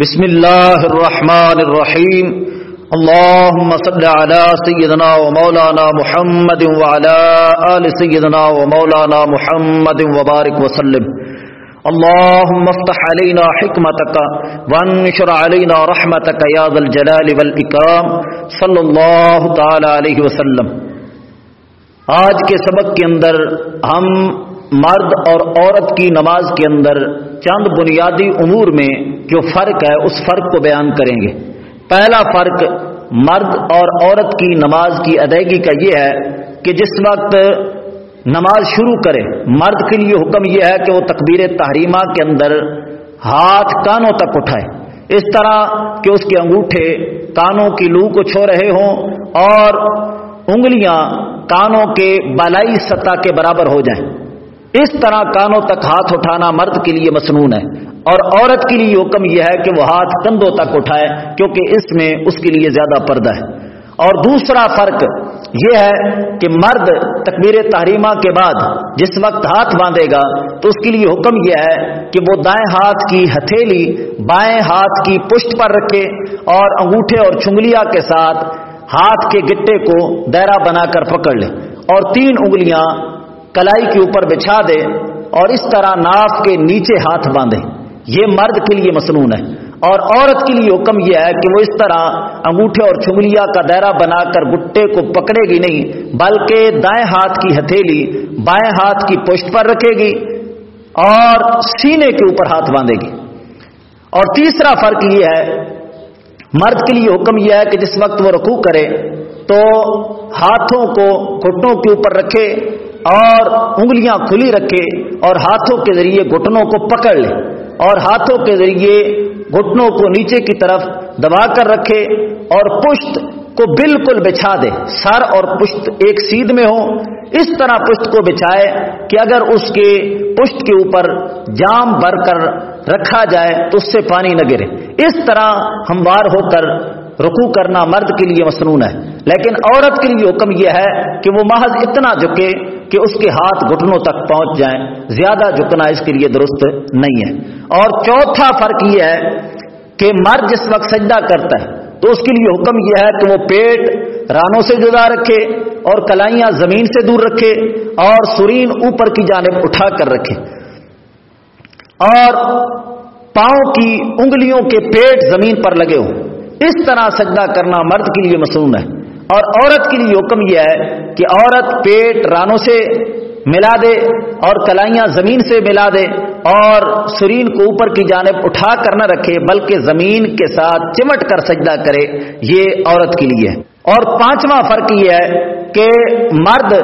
بسم الله الرحمن الرحيم اللهم صل على سيدنا ومولانا محمد وعلى آل سيدنا ومولانا محمد وبارك وسلم اللهم افتح علينا حكمتك وانشر علينا رحمتك يا ذا الجلال والإكرام صلى الله تعالى عليه وسلم. آج کے سبق کے اندر ہم مرد اور عورت کی نماز کے اندر چند بنیادی امور میں جو فرق ہے، اس فرق کو بیان کریں گے۔ پہلا فرق، مرد اور عورت کی نماز کی ادائیگی کا یہ ہے کہ جس وقت نماز شروع کرے، مرد کے لیے حکم یہ ہے کہ وہ تقبیر تحریمہ کے اندر ہاتھ کانوں تک اٹھائے۔ اس طرح کہ اس کے انگوٹھے کانوں کی لو کو چھو رہے ہوں اور انگلیاں کانوں کے بالائی سطح کے برابر ہو جائیں۔ اس طرح کانوں تک ہاتھ اٹھانا مرد کے لیے مصنون ہے اور عورت کے لیے حکم یہ ہے کہ وہ ہاتھ کندھوں تک اٹھائے کیونکہ اس میں اس کے لیے زیادہ پردہ ہے۔ اور دوسرا فرق یہ ہے کہ مرد تکبیر تحریمہ کے بعد جس وقت ہاتھ باندھے گا تو اس کے لیے حکم یہ ہے کہ وہ دائیں ہاتھ کی ہتھیلی بائیں ہاتھ کی پشت پر رکھے اور انگوٹھے اور چنگلیا کے ساتھ ہاتھ کے گٹے کو دائرہ بنا کر پکڑ لے اور تین انگلیاں کلائی کے اوپر بچھا دے اور اس طرح ناف کے نیچے ہاتھ باندھے۔ یہ مرد کے لیے مصنون ہے اور عورت کے لیے حکم یہ ہے کہ وہ اس طرح انگوٹھے اور چنگلیا کا دائرہ بنا کر گٹے کو پکڑے گی نہیں، بلکہ دائیں ہاتھ کی ہتھیلی بائیں ہاتھ کی پشت پر رکھے گی اور سینے کے اوپر ہاتھ باندھے گی۔ اور تیسرا فرق یہ ہے، مرد کے لیے حکم یہ ہے کہ جس وقت وہ رکوع کرے تو ہاتھوں کو گھٹنوں کے اوپر رکھے اور انگلیاں کھلی رکھے اور ہاتھوں کے ذریعے گھٹنوں کو پکڑ لے اور ہاتھوں کے ذریعے گھٹنوں کو نیچے کی طرف دبا کر رکھے اور پشت کو بالکل بچھا دے۔ سر اور پشت ایک سیدھ میں ہو اس طرح پشت کو بچھائے کہ اگر اس کے پشت کے اوپر جام بھر کر رکھا جائے تو اس سے پانی نہ گرے۔ اس طرح ہموار ہو کر رکو کرنا مرد کے لیے مصنون ہے۔ لیکن عورت کے لیے حکم یہ ہے کہ وہ محض اتنا جھکے کہ اس کے ہاتھ گھٹنوں تک پہنچ جائیں۔ زیادہ جھکنا اس کے لیے درست نہیں ہے۔ اور چوتھا فرق یہ ہے کہ مرد جس وقت سجدہ کرتا ہے، تو اس کے لیے حکم یہ ہے کہ وہ پیٹ رانوں سے جدا رکھے اور کلائیاں زمین سے دور رکھے اور سرین اوپر کی جانب اٹھا کر رکھے۔ اور پاؤں کی انگلیوں کے پیٹ زمین پر لگے ہوں۔ اس طرح سجدہ کرنا مرد کے لیے مصنون ہے اور عورت کے لیے حکم یہ ہے کہ عورت پیٹ رانوں سے ملا دے اور کلائیاں زمین سے ملا دے اور سرین کو اوپر کی جانب اٹھا کر نہ رکھے، بلکہ زمین کے ساتھ چمٹ کر سجدہ کرے، یہ عورت کے لیے اور پانچواں فرق یہ ہے کہ مرد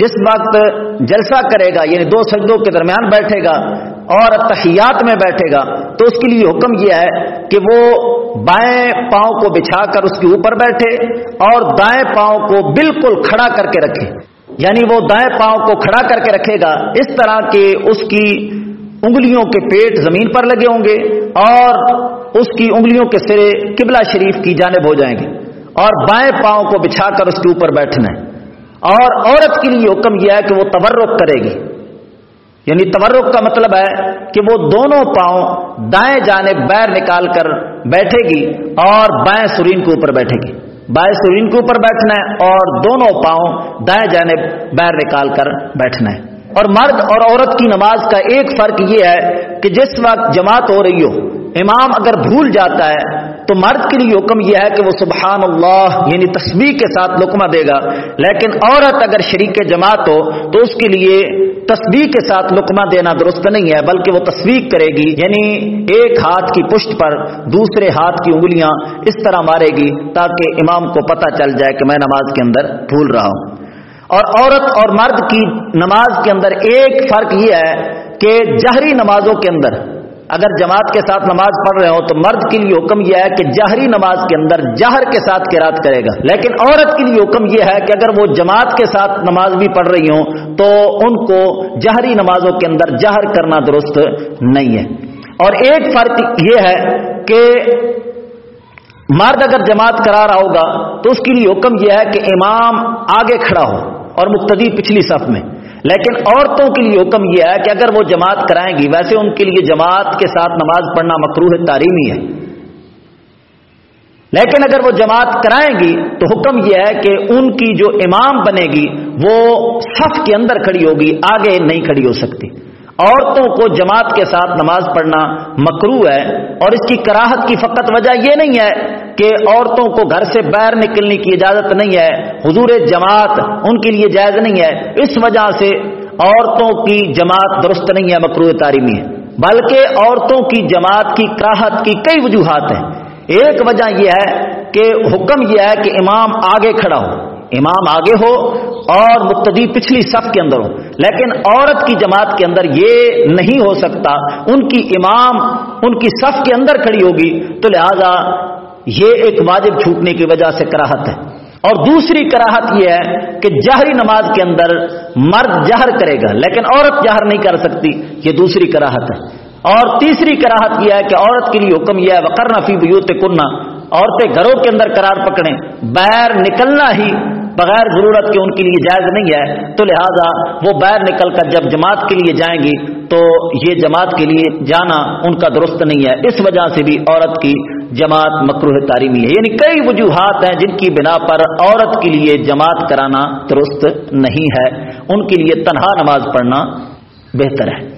جس وقت جلسہ کرے گا یعنی دو سجدوں کے درمیان بیٹھے گا اور تحیات میں بیٹھے گا، تو اس کے لیے حکم یہ ہے کہ وہ بائیں پاؤں کو بچھا کر اس کے اوپر بیٹھے اور دائیں پاؤں کو بالکل کھڑا کر کے رکھے۔ یعنی وہ دائیں پاؤں کو کھڑا کر کے رکھے گا، اس طرح کہ اس کی انگلیوں کے پیٹ زمین پر لگے ہوں گے اور اس کی انگلیوں کے سرے قبلہ شریف کی جانب ہو جائیں گے اور بائیں پاؤں کو بچھا کر اس کے اوپر بیٹھنا ہے۔ اور عورت کے لیے حکم یہ ہے کہ وہ تورک کرے گی۔ یعنی تورک کا مطلب ہے کہ وہ دونوں پاؤں دائیں جانب بیر نکال کر بیٹھے گی اور بائیں سرین کے اوپر بیٹھے گی۔ بائیں سرین کے اوپر بیٹھنا ہے اور دونوں پاؤں دائیں جانب بیر نکال کر بیٹھنا ہے۔ اور مرد اور عورت کی نماز کا ایک فرق یہ ہے کہ جس وقت جماعت ہو رہی ہو، امام اگر بھول جاتا ہے تو مرد کے لیے حکم یہ ہے کہ وہ سبحان اللہ یعنی تسبیح کے ساتھ لکمہ دے گا۔ لیکن عورت اگر شریک جماعت ہو، تو اس کے لیے تسبیح کے ساتھ لکمہ دینا درست نہیں ہے، بلکہ وہ تصویر کرے گی۔ یعنی ایک ہاتھ کی پشت پر دوسرے ہاتھ کی انگلیاں اس طرح مارے گی تاکہ امام کو پتہ چل جائے کہ میں نماز کے اندر بھول رہا ہوں۔ اور عورت اور مرد کی نماز کے اندر ایک فرق یہ ہے کہ جہری نمازوں کے اندر اگر جماعت کے ساتھ نماز پڑھ رہے ہو تو مرد کے لیے حکم یہ ہے کہ جہری نماز کے اندر جہر کے ساتھ کرات کرے گا۔ لیکن عورت کے لیے حکم یہ ہے کہ اگر وہ جماعت کے ساتھ نماز بھی پڑھ رہی ہوں تو ان کو جہری نمازوں کے اندر جہر کرنا درست نہیں ہے۔ اور ایک فرق یہ ہے کہ مرد اگر جماعت کرا رہا ہوگا تو اس کے لیے حکم یہ ہے کہ امام آگے کھڑا ہو اور مقتدی پچھلی صف میں۔ لیکن عورتوں کے لیے حکم یہ ہے کہ اگر وہ جماعت کرائیں گی، ویسے ان کے لیے جماعت کے ساتھ نماز پڑھنا مقروح تعلیمی ہے۔ لیکن اگر وہ جماعت کرائیں گی، تو حکم یہ ہے کہ ان کی جو امام بنے گی، وہ صف کے اندر کھڑی ہوگی، آگے نہیں کھڑی ہو سکتی۔ عورتوں کو جماعت کے ساتھ نماز پڑھنا مکرو ہے اور اس کی کراہت کی فقط وجہ یہ نہیں ہے کہ عورتوں کو گھر سے باہر نکلنے کی اجازت نہیں ہے، حضور جماعت ان کے لیے جائز نہیں ہے۔ اس وجہ سے عورتوں کی جماعت درست نہیں ہے مکرو تعلیمی ہے۔ بلکہ عورتوں کی جماعت کی کراہت کی کئی وجوہات ہیں۔ ایک وجہ یہ ہے کہ حکم یہ ہے کہ امام آگے کھڑا ہو۔ امام آگے ہو اور مقتدی پچھلی صف کے اندر ہو۔ لیکن عورت کی جماعت کے اندر یہ نہیں ہو سکتا، ان کی امام ان کی صف کے اندر کھڑی ہوگی۔ تو لہذا یہ ایک واجب چھوٹنے کی وجہ سے کراہت ہے۔ اور دوسری کراہت یہ ہے کہ جہری نماز کے اندر مرد جہر کرے گا، لیکن عورت جہر نہیں کر سکتی، یہ دوسری کراہت ہے۔ اور تیسری کراہت یہ ہے کہ عورت کے لیے حکم یہ ہے وقرنا فی بیوت کننا عورتیں گھروں کے اندر قرار پکڑیں، باہر نکلنا ہی بغیر ضرورت کے ان کے لیے جائز نہیں ہے، تو لہذا وہ باہر نکل کر جب جماعت کے لیے جائیں گی، تو یہ جماعت کے لیے جانا ان کا درست نہیں ہے۔ اس وجہ سے بھی عورت کی جماعت مکروح تعلیمی ہے۔ یعنی کئی وجوہات ہیں جن کی بنا پر عورت کے لیے جماعت کرانا درست نہیں ہے۔ ان کے لیے تنہا نماز پڑھنا بہتر ہے۔